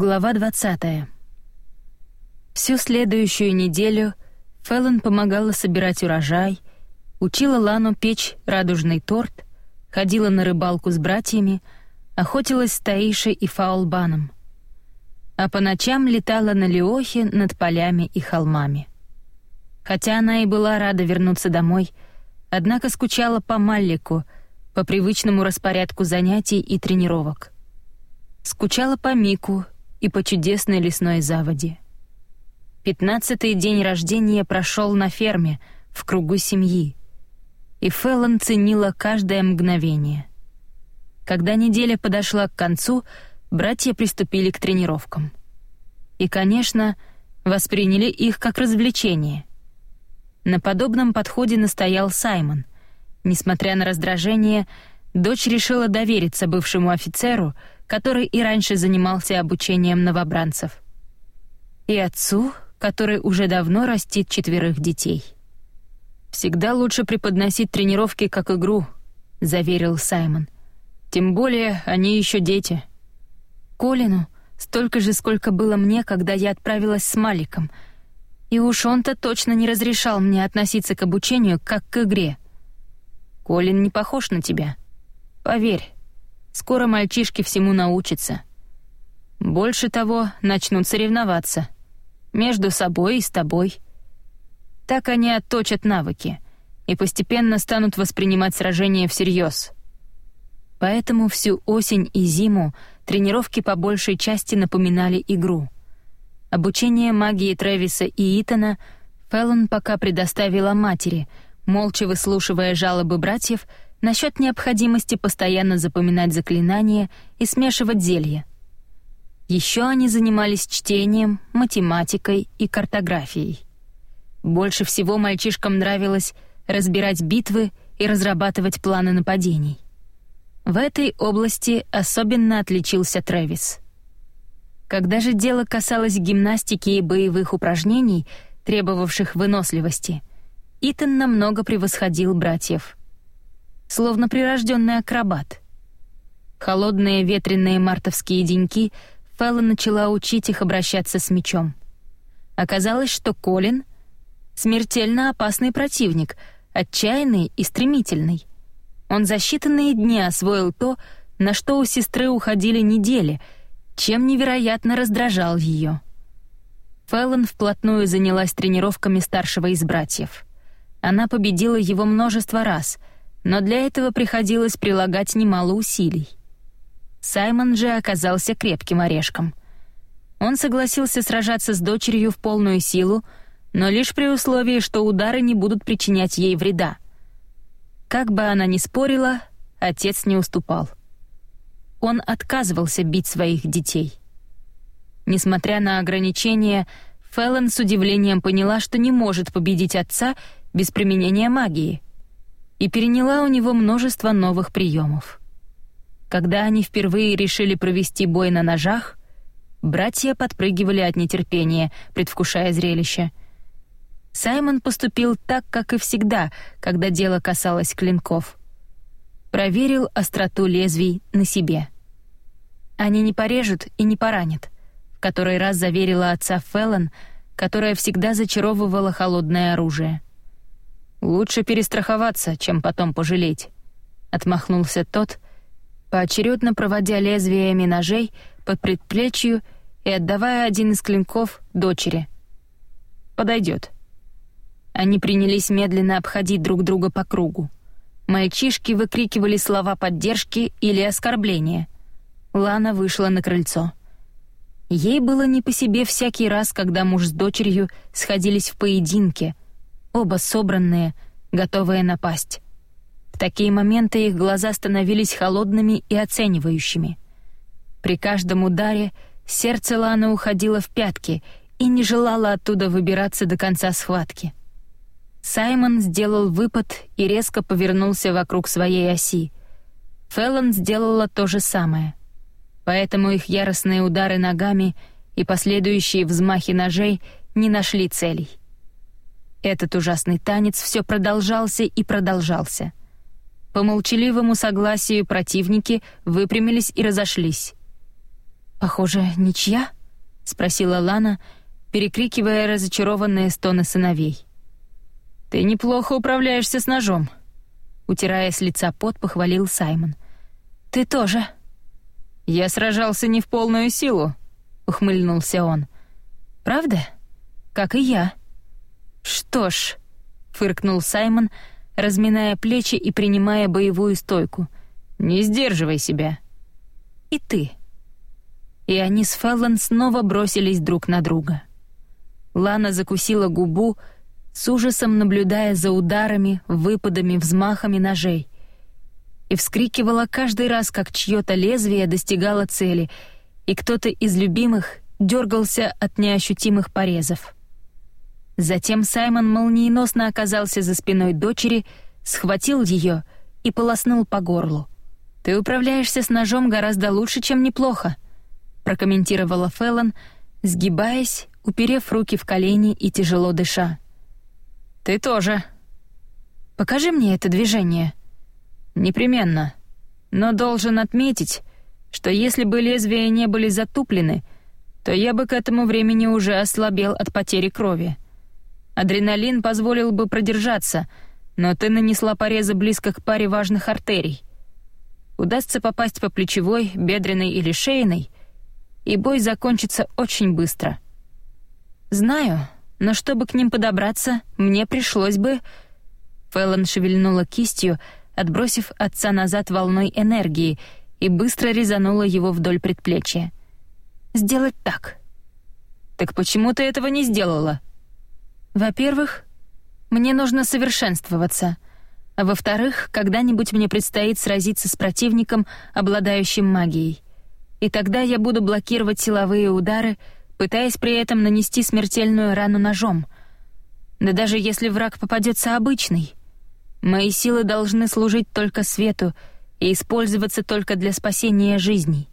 Глава 20. Всю следующую неделю Феллон помогала собирать урожай, учила Лану печь радужный торт, ходила на рыбалку с братьями, охотилась с Таишей и Фаулбаном. А по ночам летала на Леохе над полями и холмами. Хотя она и была рада вернуться домой, однако скучала по Маллику, по привычному распорядку занятий и тренировок. Скучала по Мику — и по чудесной лесной заводе. Пятнадцатый день рождения прошел на ферме, в кругу семьи, и Феллон ценила каждое мгновение. Когда неделя подошла к концу, братья приступили к тренировкам. И, конечно, восприняли их как развлечение. На подобном подходе настоял Саймон. Несмотря на раздражение, дочь решила довериться бывшему офицеру — который и раньше занимался обучением новобранцев. И отцу, который уже давно растит четверых детей. «Всегда лучше преподносить тренировки как игру», — заверил Саймон. «Тем более они еще дети». Колину столько же, сколько было мне, когда я отправилась с Маликом. И уж он-то точно не разрешал мне относиться к обучению как к игре. Колин не похож на тебя. Поверь, Скоро мальчишки всему научатся. Больше того, начнут соревноваться. Между собой и с тобой. Так они отточат навыки и постепенно станут воспринимать сражения всерьез. Поэтому всю осень и зиму тренировки по большей части напоминали игру. Обучение магии Трэвиса и Итана Феллон пока предоставила матери, молча выслушивая жалобы братьев — насчет необходимости постоянно запоминать заклинания и смешивать зелья. Еще они занимались чтением, математикой и картографией. Больше всего мальчишкам нравилось разбирать битвы и разрабатывать планы нападений. В этой области особенно отличился Трэвис. Когда же дело касалось гимнастики и боевых упражнений, требовавших выносливости, Итан намного превосходил братьев — словно прирожденный акробат. Холодные ветреные мартовские деньки Фэлла начала учить их обращаться с мечом. Оказалось, что Колин — смертельно опасный противник, отчаянный и стремительный. Он за считанные дни освоил то, на что у сестры уходили недели, чем невероятно раздражал ее. Фэллон вплотную занялась тренировками старшего из братьев. Она победила его множество раз — но для этого приходилось прилагать немало усилий. Саймон же оказался крепким орешком. Он согласился сражаться с дочерью в полную силу, но лишь при условии, что удары не будут причинять ей вреда. Как бы она ни спорила, отец не уступал. Он отказывался бить своих детей. Несмотря на ограничения, Феллон с удивлением поняла, что не может победить отца без применения магии — и переняла у него множество новых приемов. Когда они впервые решили провести бой на ножах, братья подпрыгивали от нетерпения, предвкушая зрелище. Саймон поступил так, как и всегда, когда дело касалось клинков. Проверил остроту лезвий на себе. Они не порежут и не поранят, в который раз заверила отца Феллон, которая всегда зачаровывала холодное оружие — «Лучше перестраховаться, чем потом пожалеть», — отмахнулся тот, поочередно проводя лезвиями ножей под предплечью и отдавая один из клинков дочери. «Подойдет». Они принялись медленно обходить друг друга по кругу. Мальчишки выкрикивали слова поддержки или оскорбления. Лана вышла на крыльцо. Ей было не по себе всякий раз, когда муж с дочерью сходились в поединке — оба собранные, готовые напасть. В такие моменты их глаза становились холодными и оценивающими. При каждом ударе сердце Ланы уходило в пятки и не желало оттуда выбираться до конца схватки. Саймон сделал выпад и резко повернулся вокруг своей оси. Феллон сделала то же самое. Поэтому их яростные удары ногами и последующие взмахи ножей не нашли целей. Этот ужасный танец все продолжался и продолжался. По молчаливому согласию противники выпрямились и разошлись. «Похоже, ничья?» — спросила Лана, перекрикивая разочарованные стоны сыновей. «Ты неплохо управляешься с ножом», — утирая с лица пот, похвалил Саймон. «Ты тоже». «Я сражался не в полную силу», — ухмыльнулся он. «Правда? Как и я». «Что ж», — фыркнул Саймон, разминая плечи и принимая боевую стойку. «Не сдерживай себя». «И ты». И они с Феллон снова бросились друг на друга. Лана закусила губу, с ужасом наблюдая за ударами, выпадами, взмахами ножей. И вскрикивала каждый раз, как чьё-то лезвие достигало цели, и кто-то из любимых дергался от неощутимых порезов. Затем Саймон молниеносно оказался за спиной дочери, схватил ее и полоснул по горлу. «Ты управляешься с ножом гораздо лучше, чем неплохо», прокомментировала Феллон, сгибаясь, уперев руки в колени и тяжело дыша. «Ты тоже». «Покажи мне это движение». «Непременно. Но должен отметить, что если бы лезвия не были затуплены, то я бы к этому времени уже ослабел от потери крови». Адреналин позволил бы продержаться, но ты нанесла порезы близко к паре важных артерий. Удастся попасть по плечевой, бедренной или шейной, и бой закончится очень быстро. Знаю, но чтобы к ним подобраться, мне пришлось бы... Фэллон шевельнула кистью, отбросив отца назад волной энергии, и быстро резанула его вдоль предплечья. «Сделать так». «Так почему ты этого не сделала?» Во-первых, мне нужно совершенствоваться. А во-вторых, когда-нибудь мне предстоит сразиться с противником, обладающим магией. И тогда я буду блокировать силовые удары, пытаясь при этом нанести смертельную рану ножом. Да даже если враг попадется обычный. Мои силы должны служить только свету и использоваться только для спасения жизней.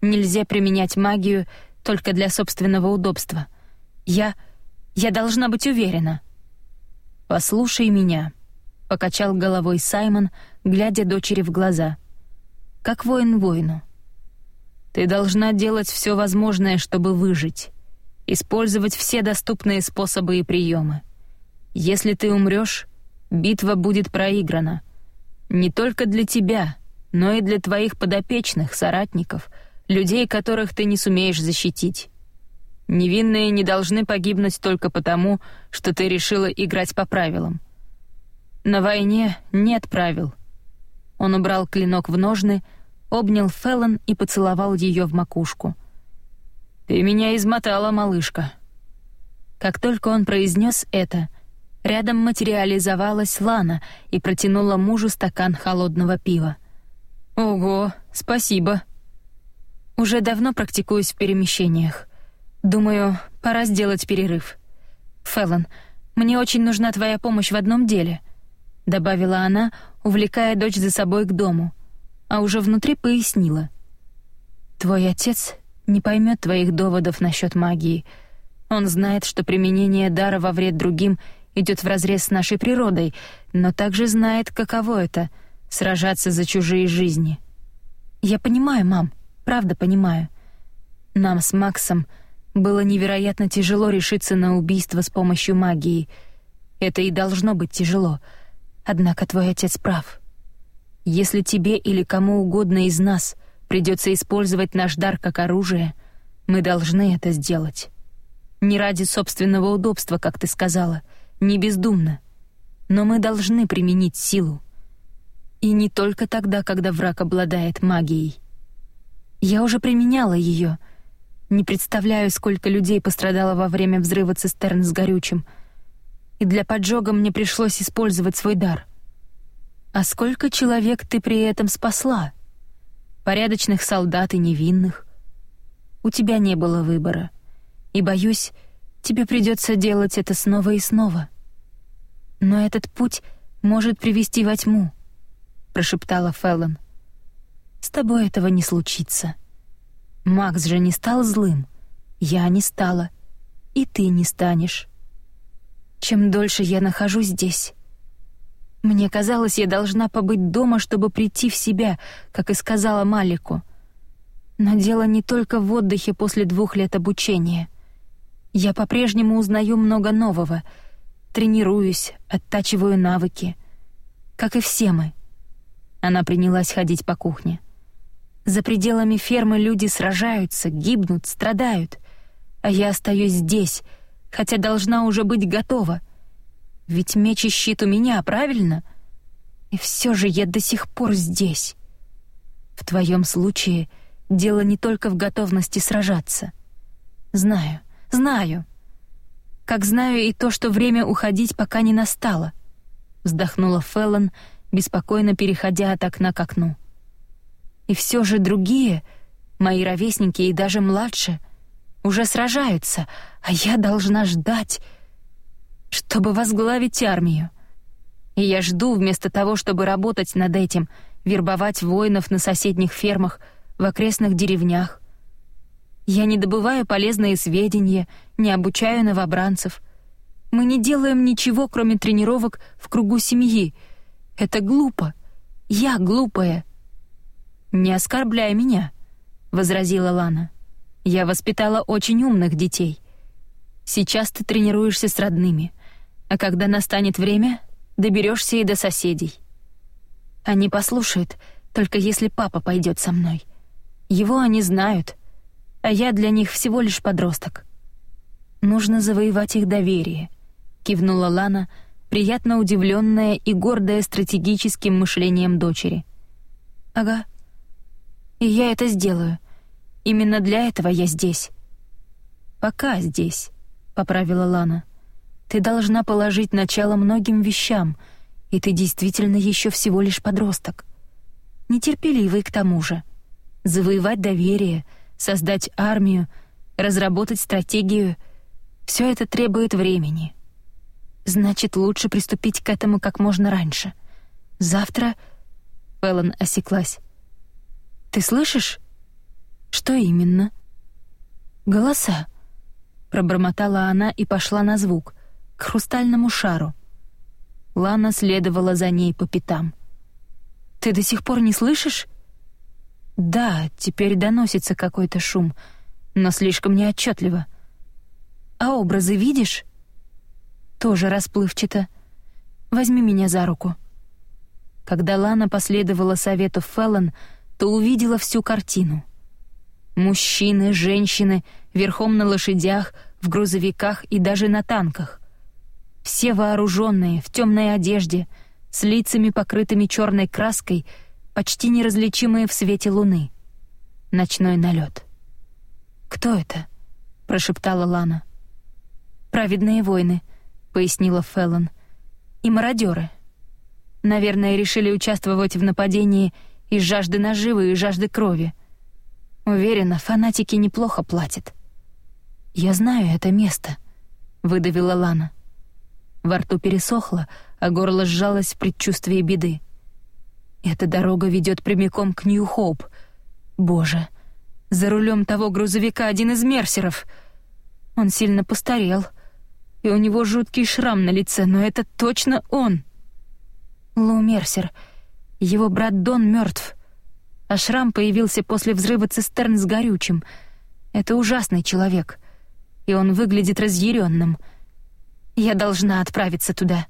Нельзя применять магию только для собственного удобства. Я я должна быть уверена. Послушай меня, покачал головой Саймон, глядя дочери в глаза. Как воин воину. Ты должна делать все возможное, чтобы выжить, использовать все доступные способы и приемы. Если ты умрешь, битва будет проиграна. Не только для тебя, но и для твоих подопечных, соратников, людей, которых ты не сумеешь защитить. Невинные не должны погибнуть только потому, что ты решила играть по правилам. На войне нет правил. Он убрал клинок в ножны, обнял Феллон и поцеловал ее в макушку. Ты меня измотала, малышка. Как только он произнес это, рядом материализовалась Лана и протянула мужу стакан холодного пива. Ого, спасибо. Уже давно практикуюсь в перемещениях. Думаю, пора сделать перерыв. Феллон, мне очень нужна твоя помощь в одном деле, добавила она, увлекая дочь за собой к дому, а уже внутри пояснила. Твой отец не поймет твоих доводов насчет магии. Он знает, что применение дара во вред другим идет вразрез с нашей природой, но также знает, каково это сражаться за чужие жизни. Я понимаю, мам, правда понимаю. Нам с Максом было невероятно тяжело решиться на убийство с помощью магии. Это и должно быть тяжело. Однако твой отец прав. Если тебе или кому угодно из нас придется использовать наш дар как оружие, мы должны это сделать. Не ради собственного удобства, как ты сказала, не бездумно. Но мы должны применить силу. И не только тогда, когда враг обладает магией. Я уже применяла ее — не представляю, сколько людей пострадало во время взрыва цистерн с горючим. И для поджога мне пришлось использовать свой дар. А сколько человек ты при этом спасла? Порядочных солдат и невинных. У тебя не было выбора. И, боюсь, тебе придется делать это снова и снова. Но этот путь может привести во тьму, прошептала Феллон. С тобой этого не случится. Макс же не стал злым. Я не стала. И ты не станешь. Чем дольше я нахожусь здесь... Мне казалось, я должна побыть дома, чтобы прийти в себя, как и сказала Малику. Но дело не только в отдыхе после двух лет обучения. Я по-прежнему узнаю много нового, тренируюсь, оттачиваю навыки. Как и все мы. Она принялась ходить по кухне. За пределами фермы люди сражаются, гибнут, страдают. А я остаюсь здесь, хотя должна уже быть готова. Ведь меч и щит у меня, правильно? И все же я до сих пор здесь. В твоем случае — Дело не только в готовности сражаться. Знаю, знаю. Как знаю и то, что время уходить пока не настало. Вздохнула Феллон, беспокойно переходя от окна к окну. И все же другие, мои ровесники и даже младше, уже сражаются, а я должна ждать, чтобы возглавить армию. И я жду вместо того, чтобы работать над этим, вербовать воинов на соседних фермах — в окрестных деревнях. Я не добываю полезные сведения, не обучаю новобранцев. Мы не делаем ничего, кроме тренировок в кругу семьи. Это глупо. Я глупая. Не оскорбляй меня, возразила Лана. Я воспитала очень умных детей. Сейчас ты тренируешься с родными, а когда настанет время, доберешься и до соседей. Они послушают, только если папа пойдет со мной. Его они знают, а я для них всего лишь подросток. Нужно завоевать их доверие, кивнула Лана, приятно удивленная и гордая стратегическим мышлением дочери. Ага. И я это сделаю. Именно для этого я здесь. Пока здесь, поправила Лана. Ты должна положить начало многим вещам, и ты действительно еще всего лишь подросток. Нетерпеливый к тому же завоевать доверие, создать армию, разработать стратегию — все это требует времени. Значит, лучше приступить к этому как можно раньше. Завтра... Фэллон осеклась. «Ты слышишь?» «Что именно?» «Голоса», — пробормотала она и пошла на звук, к хрустальному шару. Лана следовала за ней по пятам. «Ты до сих пор не слышишь?» Да, теперь доносится какой-то шум, но слишком неотчетливо. А образы видишь? Тоже расплывчато. Возьми меня за руку. Когда Лана последовала совету Феллон, то увидела всю картину. Мужчины, женщины, верхом на лошадях, в грузовиках и даже на танках. Все вооруженные, в темной одежде, с лицами покрытыми черной краской — почти неразличимые в свете луны. Ночной налет. «Кто это?» — прошептала Лана. «Праведные войны», — пояснила Феллон. «И мародеры. Наверное, решили участвовать в нападении из жажды наживы и жажды крови. Уверена, фанатики неплохо платят». «Я знаю это место», — выдавила Лана. Во рту пересохло, а горло сжалось в предчувствии беды. Эта дорога ведет прямиком к Нью-Хоуп. Боже, за рулем того грузовика один из мерсеров. Он сильно постарел, и у него жуткий шрам на лице, но это точно он. Лу Мерсер. Его брат Дон мертв, а шрам появился после взрыва цистерн с горючим. Это ужасный человек, и он выглядит разъяренным. Я должна отправиться туда,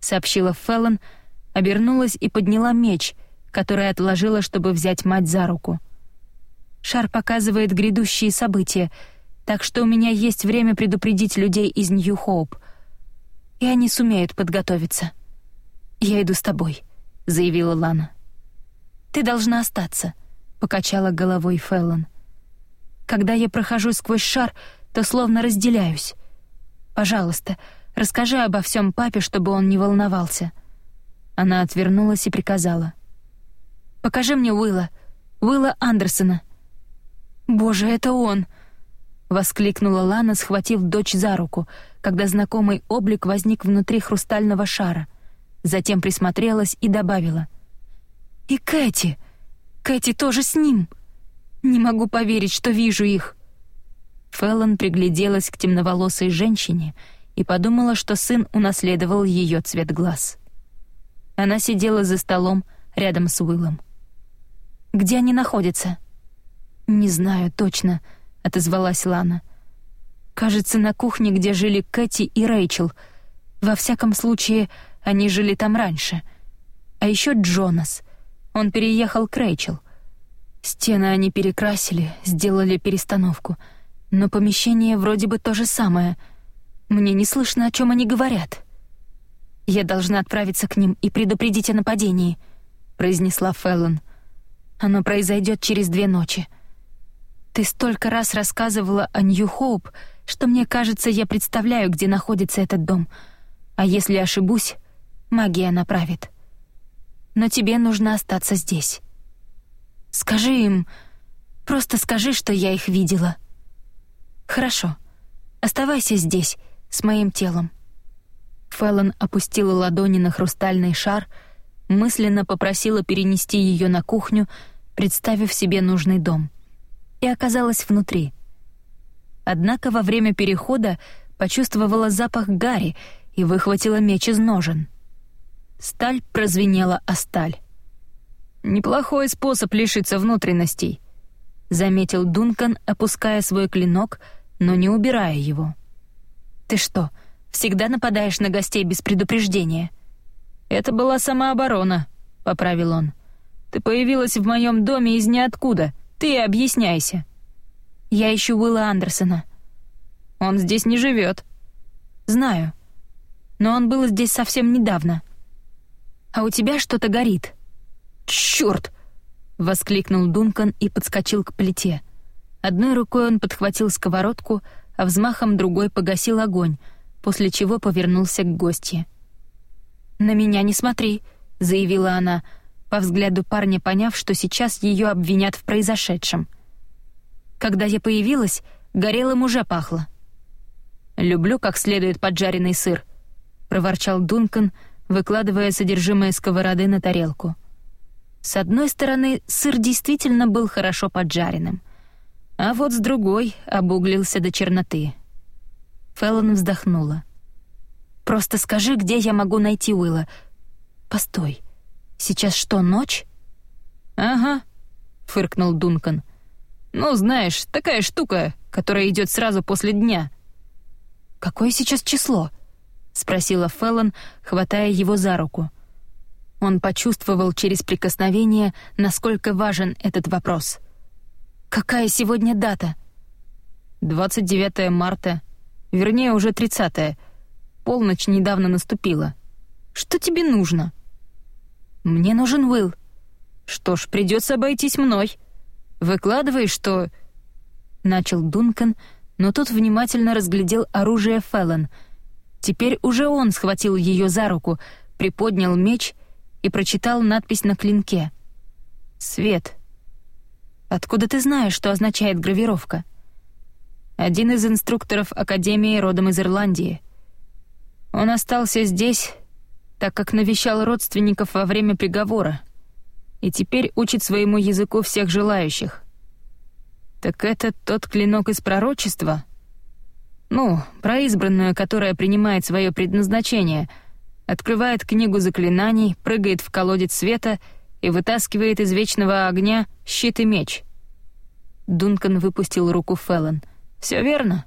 сообщила Феллон, — обернулась и подняла меч, который отложила, чтобы взять мать за руку. Шар показывает грядущие события, так что у меня есть время предупредить людей из Нью-Хоуп. И они сумеют подготовиться. «Я иду с тобой», — заявила Лана. «Ты должна остаться», — покачала головой Феллон. «Когда я прохожу сквозь шар, то словно разделяюсь. Пожалуйста, расскажи обо всем папе, чтобы он не волновался». Она отвернулась и приказала. «Покажи мне Уилла, Уилла Андерсона». «Боже, это он!» — воскликнула Лана, схватив дочь за руку, когда знакомый облик возник внутри хрустального шара. Затем присмотрелась и добавила. «И Кэти! Кэти тоже с ним! Не могу поверить, что вижу их!» Феллон пригляделась к темноволосой женщине и подумала, что сын унаследовал ее цвет глаз. Она сидела за столом рядом с Уиллом. «Где они находятся?» «Не знаю точно», — отозвалась Лана. «Кажется, на кухне, где жили Кэти и Рэйчел. Во всяком случае, они жили там раньше. А еще Джонас. Он переехал к Рэйчел. Стены они перекрасили, сделали перестановку. Но помещение вроде бы то же самое. Мне не слышно, о чем они говорят». «Я должна отправиться к ним и предупредить о нападении», — произнесла Феллон. «Оно произойдет через две ночи. Ты столько раз рассказывала о Нью-Хоуп, что мне кажется, я представляю, где находится этот дом. А если ошибусь, магия направит. Но тебе нужно остаться здесь. Скажи им, просто скажи, что я их видела. Хорошо, оставайся здесь, с моим телом». Феллон опустила ладони на хрустальный шар, мысленно попросила перенести ее на кухню, представив себе нужный дом. И оказалась внутри. Однако во время перехода почувствовала запах гари и выхватила меч из ножен. Сталь прозвенела о сталь. «Неплохой способ лишиться внутренностей», — заметил Дункан, опуская свой клинок, но не убирая его. «Ты что, — всегда нападаешь на гостей без предупреждения». «Это была самооборона», — поправил он. «Ты появилась в моем доме из ниоткуда. Ты объясняйся». «Я ищу Уилла Андерсона». «Он здесь не живет». «Знаю. Но он был здесь совсем недавно». «А у тебя что-то горит». «Чёрт!» — воскликнул Дункан и подскочил к плите. Одной рукой он подхватил сковородку, а взмахом другой погасил огонь — после чего повернулся к гостье. «На меня не смотри», — заявила она, по взгляду парня поняв, что сейчас ее обвинят в произошедшем. Когда я появилась, горелым уже пахло. «Люблю как следует поджаренный сыр», — проворчал Дункан, выкладывая содержимое сковороды на тарелку. С одной стороны, сыр действительно был хорошо поджаренным, а вот с другой обуглился до черноты. Феллон вздохнула. «Просто скажи, где я могу найти Уилла. Постой, сейчас что, ночь?» «Ага», — фыркнул Дункан. «Ну, знаешь, такая штука, которая идет сразу после дня». «Какое сейчас число?» — спросила Феллон, хватая его за руку. Он почувствовал через прикосновение, насколько важен этот вопрос. «Какая сегодня дата?» «29 марта», Вернее, уже тридцатая. Полночь недавно наступила. Что тебе нужно?» «Мне нужен Уилл». «Что ж, придется обойтись мной. Выкладывай, что...» Начал Дункан, но тут внимательно разглядел оружие Феллон. Теперь уже он схватил ее за руку, приподнял меч и прочитал надпись на клинке. «Свет». «Откуда ты знаешь, что означает гравировка?» один из инструкторов Академии родом из Ирландии. Он остался здесь, так как навещал родственников во время приговора, и теперь учит своему языку всех желающих. Так это тот клинок из пророчества? Ну, про избранную, которая принимает свое предназначение, открывает книгу заклинаний, прыгает в колодец света и вытаскивает из вечного огня щит и меч. Дункан выпустил руку Феллон — все верно?»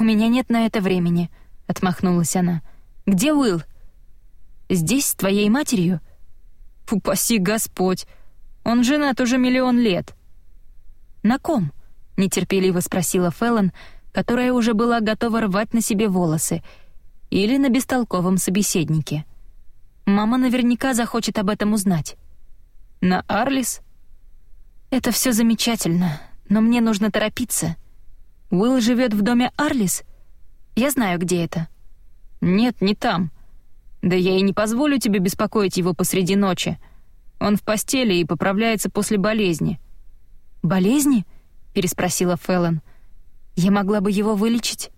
«У меня нет на это времени», — отмахнулась она. «Где Уилл?» «Здесь с твоей матерью?» «Упаси Господь! Он женат уже миллион лет!» «На ком?» — нетерпеливо спросила Феллон, которая уже была готова рвать на себе волосы, или на бестолковом собеседнике. «Мама наверняка захочет об этом узнать». «На Арлис?» «Это все замечательно, но мне нужно торопиться», Уилл живет в доме Арлис? Я знаю, где это». «Нет, не там. Да я и не позволю тебе беспокоить его посреди ночи. Он в постели и поправляется после болезни». «Болезни?» — переспросила Феллон. «Я могла бы его вылечить?»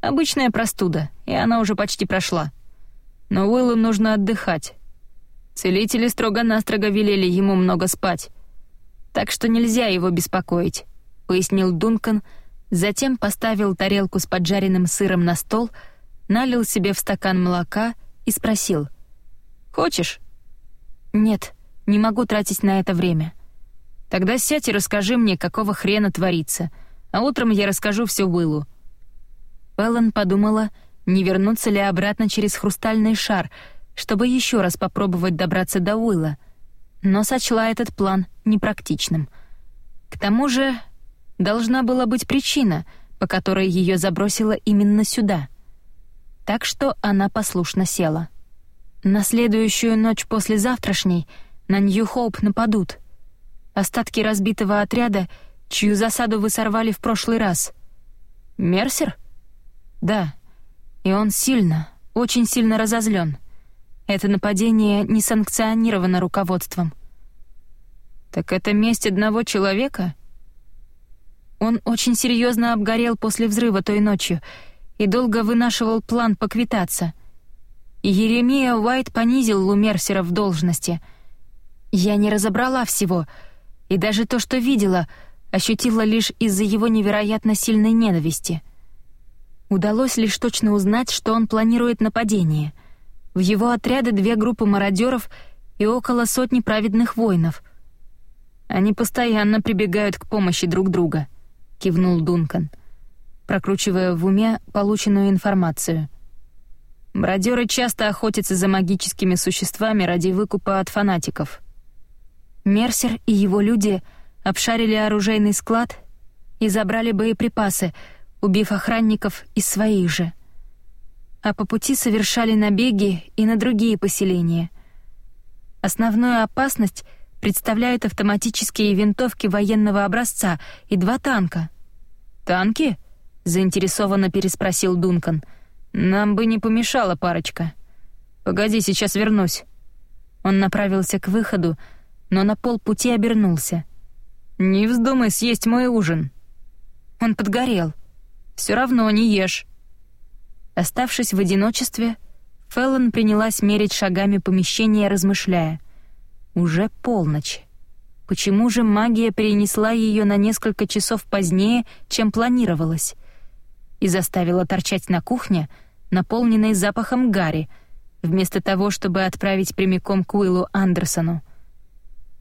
«Обычная простуда, и она уже почти прошла. Но Уиллу нужно отдыхать. Целители строго-настрого велели ему много спать. Так что нельзя его беспокоить», — пояснил Дункан, — Затем поставил тарелку с поджаренным сыром на стол, налил себе в стакан молока и спросил. «Хочешь?» «Нет, не могу тратить на это время. Тогда сядь и расскажи мне, какого хрена творится, а утром я расскажу все Уиллу». Эллен подумала, не вернуться ли обратно через хрустальный шар, чтобы еще раз попробовать добраться до Уилла, но сочла этот план непрактичным. К тому же должна была быть причина, по которой ее забросило именно сюда. Так что она послушно села. На следующую ночь после завтрашней на Нью-Хоуп нападут. Остатки разбитого отряда, чью засаду вы сорвали в прошлый раз. Мерсер? Да. И он сильно, очень сильно разозлен. Это нападение не санкционировано руководством. Так это месть одного человека? Он очень серьезно обгорел после взрыва той ночью и долго вынашивал план поквитаться. И Еремия Уайт понизил Лумерсера в должности. Я не разобрала всего, и даже то, что видела, ощутила лишь из-за его невероятно сильной ненависти. Удалось лишь точно узнать, что он планирует нападение. В его отряде две группы мародеров и около сотни праведных воинов. Они постоянно прибегают к помощи друг друга — кивнул Дункан, прокручивая в уме полученную информацию. Бродеры часто охотятся за магическими существами ради выкупа от фанатиков. Мерсер и его люди обшарили оружейный склад и забрали боеприпасы, убив охранников из своих же. А по пути совершали набеги и на другие поселения. Основную опасность — представляют автоматические винтовки военного образца и два танка. «Танки?» — заинтересованно переспросил Дункан. «Нам бы не помешала парочка. Погоди, сейчас вернусь». Он направился к выходу, но на полпути обернулся. «Не вздумай съесть мой ужин». Он подгорел. «Все равно не ешь». Оставшись в одиночестве, Феллон принялась мерить шагами помещение, размышляя — уже полночь. Почему же магия перенесла ее на несколько часов позднее, чем планировалось? И заставила торчать на кухне, наполненной запахом гари, вместо того, чтобы отправить прямиком к Уиллу Андерсону.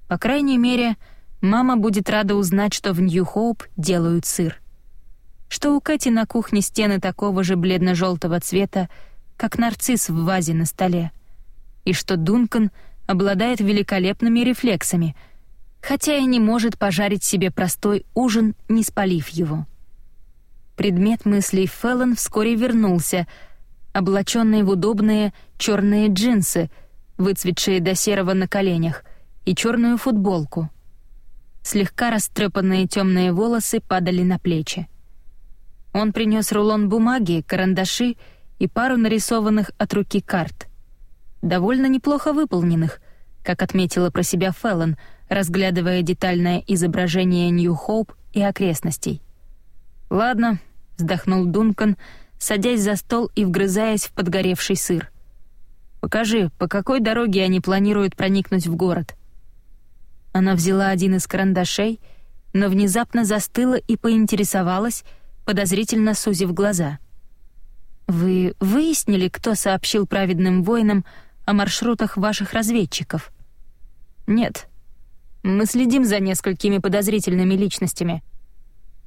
По крайней мере, мама будет рада узнать, что в Нью-Хоуп делают сыр. Что у Кэти на кухне стены такого же бледно-желтого цвета, как нарцисс в вазе на столе. И что Дункан — обладает великолепными рефлексами, хотя и не может пожарить себе простой ужин, не спалив его. Предмет мыслей Феллон вскоре вернулся, облаченный в удобные черные джинсы, выцветшие до серого на коленях, и черную футболку. Слегка растрепанные темные волосы падали на плечи. Он принес рулон бумаги, карандаши и пару нарисованных от руки карт довольно неплохо выполненных, как отметила про себя Феллон, разглядывая детальное изображение Нью-Хоуп и окрестностей. «Ладно», — вздохнул Дункан, садясь за стол и вгрызаясь в подгоревший сыр. «Покажи, по какой дороге они планируют проникнуть в город?» Она взяла один из карандашей, но внезапно застыла и поинтересовалась, подозрительно сузив глаза. «Вы выяснили, кто сообщил праведным воинам о маршрутах ваших разведчиков?» «Нет. Мы следим за несколькими подозрительными личностями.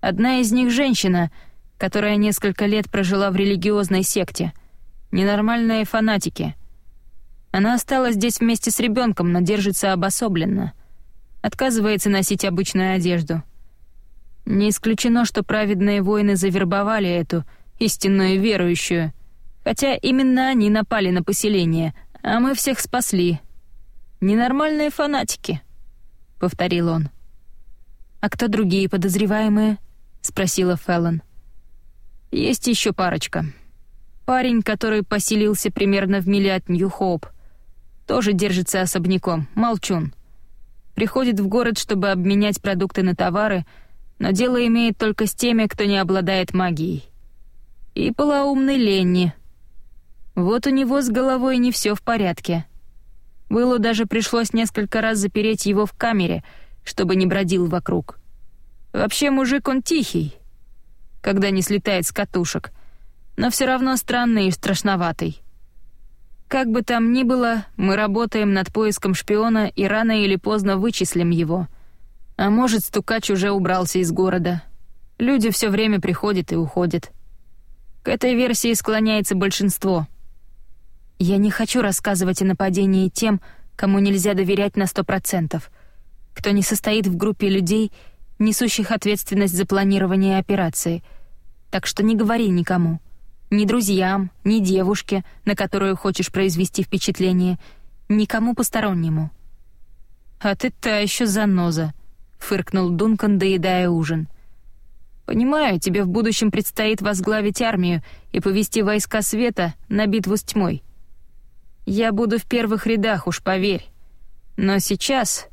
Одна из них — женщина, которая несколько лет прожила в религиозной секте. Ненормальные фанатики. Она осталась здесь вместе с ребенком, но держится обособленно. Отказывается носить обычную одежду. Не исключено, что праведные воины завербовали эту истинную верующую, хотя именно они напали на поселение, а мы всех спасли. Ненормальные фанатики», — повторил он. «А кто другие подозреваемые?» — спросила Феллон. «Есть еще парочка. Парень, который поселился примерно в миле от Нью-Хоуп, тоже держится особняком, молчун. Приходит в город, чтобы обменять продукты на товары, но дело имеет только с теми, кто не обладает магией. И полоумный Ленни — вот у него с головой не все в порядке. Вылу даже пришлось несколько раз запереть его в камере, чтобы не бродил вокруг. Вообще мужик он тихий, когда не слетает с катушек, но все равно странный и страшноватый. Как бы там ни было, мы работаем над поиском шпиона и рано или поздно вычислим его. А может, стукач уже убрался из города. Люди все время приходят и уходят. К этой версии склоняется большинство. Я не хочу рассказывать о нападении тем, кому нельзя доверять на сто процентов, кто не состоит в группе людей, несущих ответственность за планирование операции. Так что не говори никому. Ни друзьям, ни девушке, на которую хочешь произвести впечатление, никому постороннему. «А ты та еще заноза», — фыркнул Дункан, доедая ужин. «Понимаю, тебе в будущем предстоит возглавить армию и повести войска света на битву с тьмой. Я буду в первых рядах, уж поверь. Но сейчас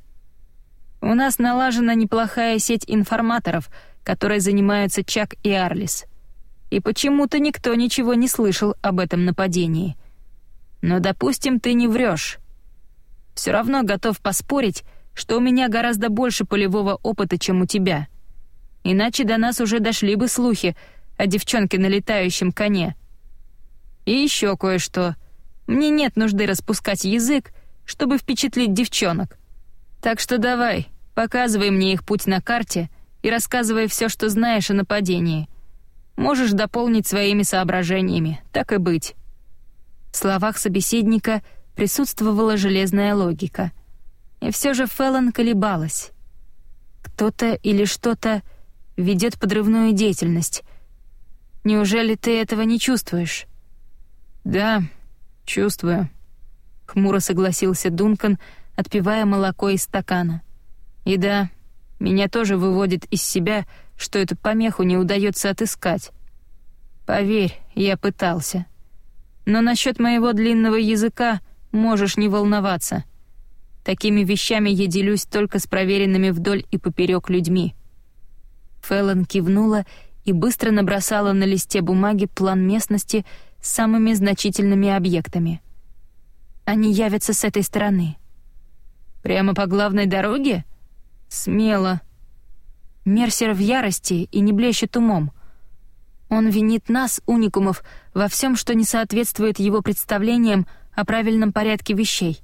у нас налажена неплохая сеть информаторов, которой занимаются Чак и Арлис. И почему-то никто ничего не слышал об этом нападении. Но, допустим, ты не врешь. Все равно готов поспорить, что у меня гораздо больше полевого опыта, чем у тебя. Иначе до нас уже дошли бы слухи о девчонке на летающем коне. И еще кое-что. Мне нет нужды распускать язык, чтобы впечатлить девчонок. Так что давай, показывай мне их путь на карте и рассказывай все, что знаешь о нападении. Можешь дополнить своими соображениями, так и быть». В словах собеседника присутствовала железная логика. И все же Феллон колебалась. Кто-то или что-то ведет подрывную деятельность. Неужели ты этого не чувствуешь? Да, чувствую. Хмуро согласился Дункан, отпивая молоко из стакана. И да, меня тоже выводит из себя, что эту помеху не удается отыскать. Поверь, я пытался. Но насчет моего длинного языка можешь не волноваться. Такими вещами я делюсь только с проверенными вдоль и поперек людьми. Фэллон кивнула и быстро набросала на листе бумаги план местности с самыми значительными объектами. Они явятся с этой стороны. Прямо по главной дороге? Смело. Мерсер в ярости и не блещет умом. Он винит нас, уникумов, во всем, что не соответствует его представлениям о правильном порядке вещей.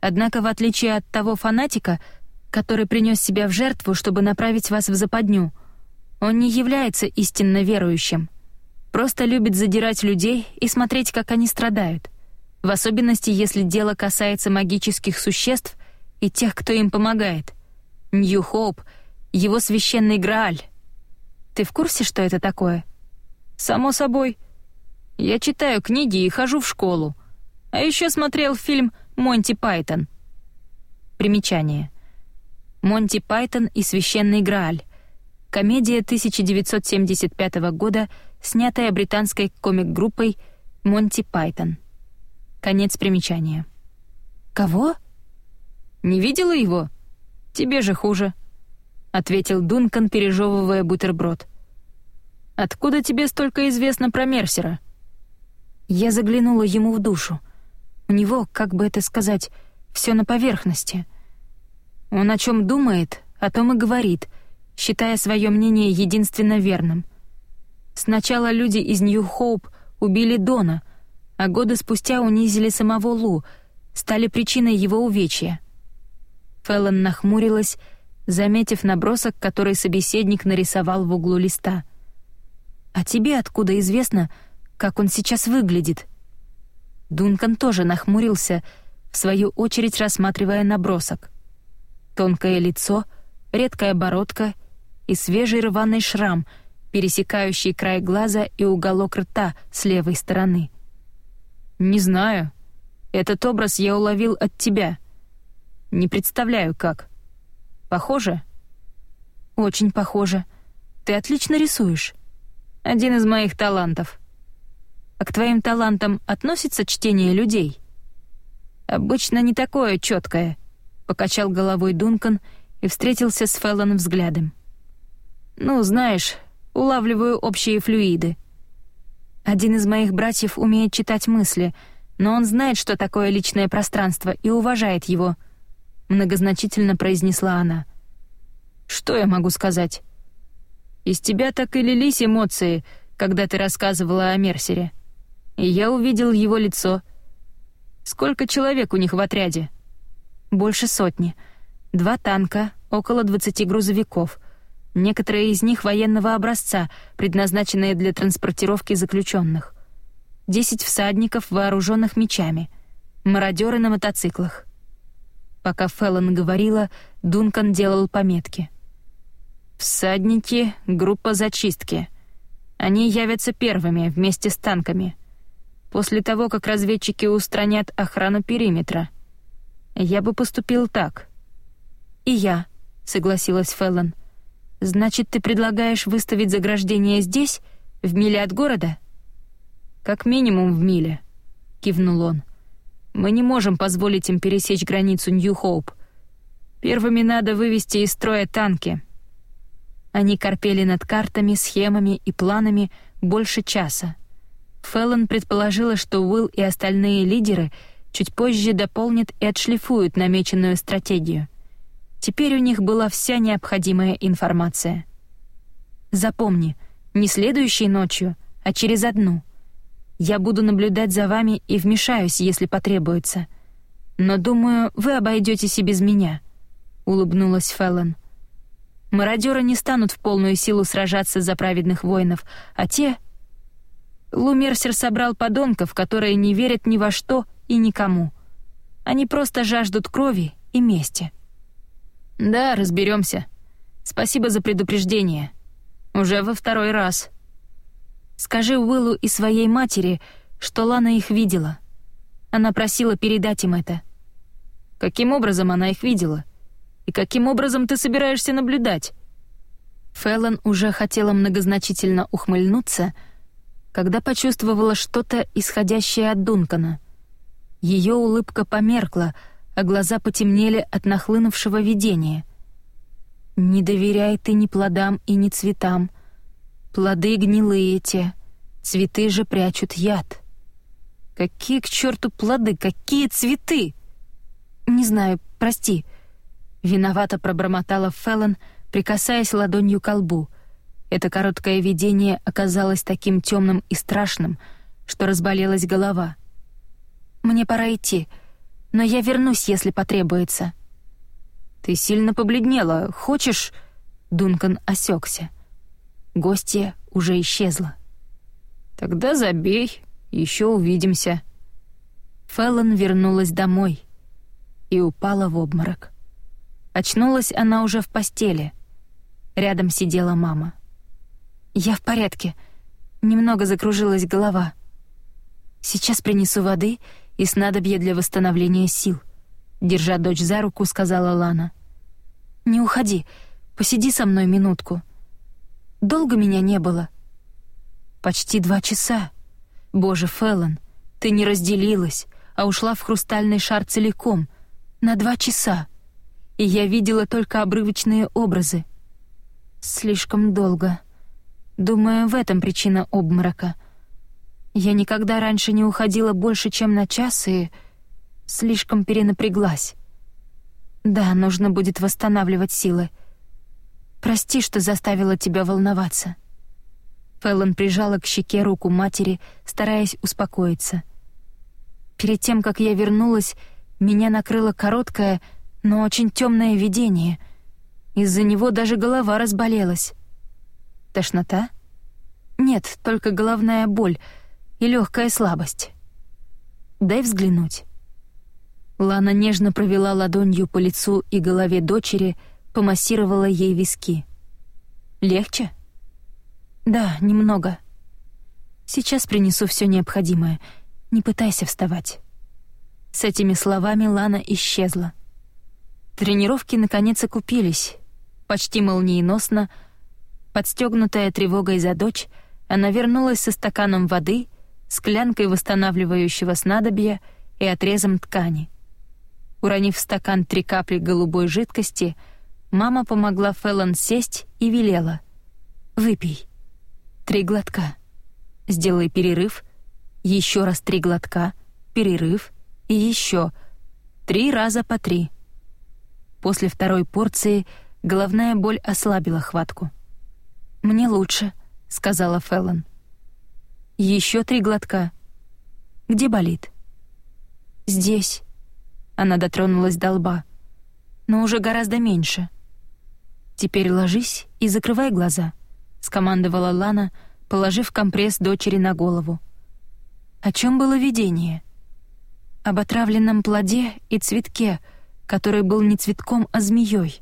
Однако, в отличие от того фанатика, который принес себя в жертву, чтобы направить вас в западню, он не является истинно верующим. Просто любит задирать людей и смотреть, как они страдают. В особенности, если дело касается магических существ и тех, кто им помогает. Нью-Хоуп — его священный Грааль. Ты в курсе, что это такое? Само собой. Я читаю книги и хожу в школу. А еще смотрел фильм «Монти Пайтон». Примечание. «Монти Пайтон и священный Грааль» Комедия 1975 года, снятая британской комик-группой «Монти Пайтон». Конец примечания. «Кого?» «Не видела его? Тебе же хуже», — ответил Дункан, пережевывая бутерброд. «Откуда тебе столько известно про Мерсера?» Я заглянула ему в душу. У него, как бы это сказать, все на поверхности. Он о чем думает, о том и говорит — считая свое мнение единственно верным. Сначала люди из Нью-Хоуп убили Дона, а годы спустя унизили самого Лу, стали причиной его увечья. Феллон нахмурилась, заметив набросок, который собеседник нарисовал в углу листа. «А тебе откуда известно, как он сейчас выглядит?» Дункан тоже нахмурился, в свою очередь рассматривая набросок. Тонкое лицо, редкая бородка и свежий рваный шрам, пересекающий край глаза и уголок рта с левой стороны. «Не знаю. Этот образ я уловил от тебя. Не представляю, как. Похоже?» «Очень похоже. Ты отлично рисуешь. Один из моих талантов. А к твоим талантам относится чтение людей?» «Обычно не такое четкое», — покачал головой Дункан и встретился с Феллон взглядом. Ну, знаешь, улавливаю общие флюиды. Один из моих братьев умеет читать мысли, но он знает, что такое личное пространство, и уважает его», — многозначительно произнесла она. «Что я могу сказать? Из тебя так и лились эмоции, когда ты рассказывала о Мерсере. И я увидел его лицо. Сколько человек у них в отряде?» «Больше сотни. Два танка, около 20 грузовиков, некоторые из них военного образца, предназначенные для транспортировки заключенных. 10 всадников, вооруженных мечами, мародеры на мотоциклах. Пока Феллон говорила, Дункан делал пометки. «Всадники — группа зачистки. Они явятся первыми вместе с танками. После того, как разведчики устранят охрану периметра. Я бы поступил так». «И я», — согласилась Феллон. «Значит, ты предлагаешь выставить заграждение здесь, в миле от города?» «Как минимум в миле», — кивнул он. «Мы не можем позволить им пересечь границу Нью-Хоуп. Первыми надо вывести из строя танки». Они корпели над картами, схемами и планами больше часа. Феллон предположила, что Уилл и остальные лидеры чуть позже дополнят и отшлифуют намеченную стратегию. Теперь у них была вся необходимая информация. «Запомни, не следующей ночью, а через одну», я буду наблюдать за вами и вмешаюсь, если потребуется. Но думаю, вы обойдетесь и без меня», — улыбнулась Феллон. «Мародеры не станут в полную силу сражаться за праведных воинов, а те...» Лумерсер собрал подонков, которые не верят ни во что и никому. Они просто жаждут крови и мести. «Да, разберемся. Спасибо за предупреждение. Уже во второй раз». Скажи Уиллу и своей матери, что Лана их видела. Она просила передать им это. Каким образом она их видела? И каким образом ты собираешься наблюдать? Фэллон уже хотела многозначительно ухмыльнуться, когда почувствовала что-то, исходящее от Дункана. Ее улыбка померкла, а глаза потемнели от нахлынувшего видения. «Не доверяй ты ни плодам и ни цветам», Плоды гнилые те, цветы же прячут яд. Какие к черту плоды, какие цветы? Не знаю, прости. Виновато пробормотала Феллон, прикасаясь ладонью к лбу. Это короткое видение оказалось таким темным и страшным, что разболелась голова. Мне пора идти, но я вернусь, если потребуется. Ты сильно побледнела. Хочешь? Дункан осекся. Гостья уже исчезла. «Тогда забей, еще увидимся». Феллон вернулась домой и упала в обморок. Очнулась она уже в постели. Рядом сидела мама. «Я в порядке. Немного закружилась голова. Сейчас принесу воды и снадобье для восстановления сил», — держа дочь за руку, сказала Лана. «Не уходи, посиди со мной минутку». Долго меня не было?» «Почти два часа. Боже, Феллон, ты не разделилась, а ушла в хрустальный шар целиком. На два часа. И я видела только обрывочные образы. Слишком долго. Думаю, в этом причина обморока. Я никогда раньше не уходила больше, чем на час, и слишком перенапряглась. Да, нужно будет восстанавливать силы. Прости, что заставила тебя волноваться». Фэллон прижала к щеке руку матери, стараясь успокоиться. Перед тем, как я вернулась, меня накрыло короткое, но очень темное видение. Из-за него даже голова разболелась. Тошнота? Нет, только головная боль и легкая слабость. Дай взглянуть. Лана нежно провела ладонью по лицу и голове дочери, помассировала ей виски. «Легче?» «Да, немного. Сейчас принесу все необходимое. Не пытайся вставать». С этими словами Лана исчезла. Тренировки наконец окупились. Почти молниеносно, подстегнутая тревогой за дочь, она вернулась со стаканом воды, склянкой восстанавливающего снадобья и отрезом ткани. Уронив в стакан три капли голубой жидкости — Мама помогла Феллон сесть и велела. «Выпей. Три глотка. Сделай перерыв. Еще раз три глотка. Перерыв. И еще. Три раза по три». После второй порции головная боль ослабила хватку. «Мне лучше», — сказала Феллон. Еще три глотка. Где болит?» «Здесь». Она дотронулась до лба. «Но уже гораздо меньше». «Теперь ложись и закрывай глаза», — скомандовала Лана, положив компресс дочери на голову. О чем было видение? Об отравленном плоде и цветке, который был не цветком, а змеей.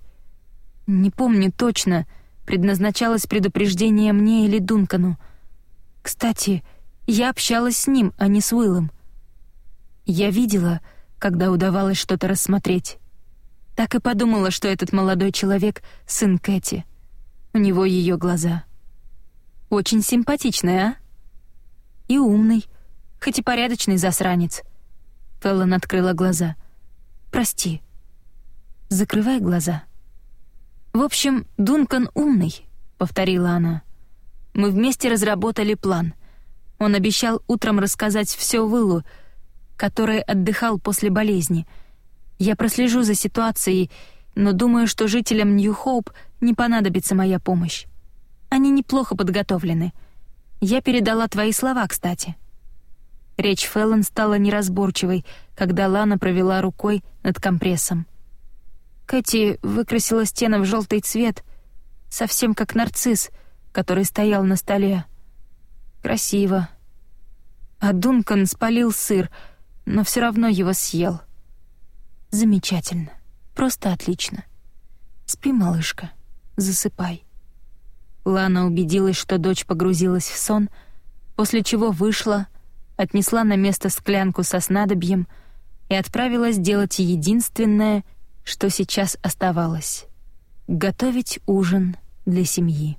Не помню точно, предназначалось предупреждение мне или Дункану. Кстати, я общалась с ним, а не с Уиллом. Я видела, когда удавалось что-то рассмотреть. Так и подумала, что этот молодой человек — сын Кэти. У него ее глаза. Очень симпатичный, а? И умный, хоть и порядочный засранец. Феллон открыла глаза. «Прости. Закрывай глаза». «В общем, Дункан умный», — повторила она. «Мы вместе разработали план. Он обещал утром рассказать все Вылу, который отдыхал после болезни — я прослежу за ситуацией, но думаю, что жителям Нью-Хоуп не понадобится моя помощь. Они неплохо подготовлены. Я передала твои слова, кстати». Речь Феллон стала неразборчивой, когда Лана провела рукой над компрессом. Кэти выкрасила стены в желтый цвет, совсем как нарцисс, который стоял на столе. Красиво. А Дункан спалил сыр, но все равно его съел. Замечательно. Просто отлично. Спи, малышка. Засыпай. Лана убедилась, что дочь погрузилась в сон, после чего вышла, отнесла на место склянку со снадобьем и отправилась делать единственное, что сейчас оставалось — готовить ужин для семьи.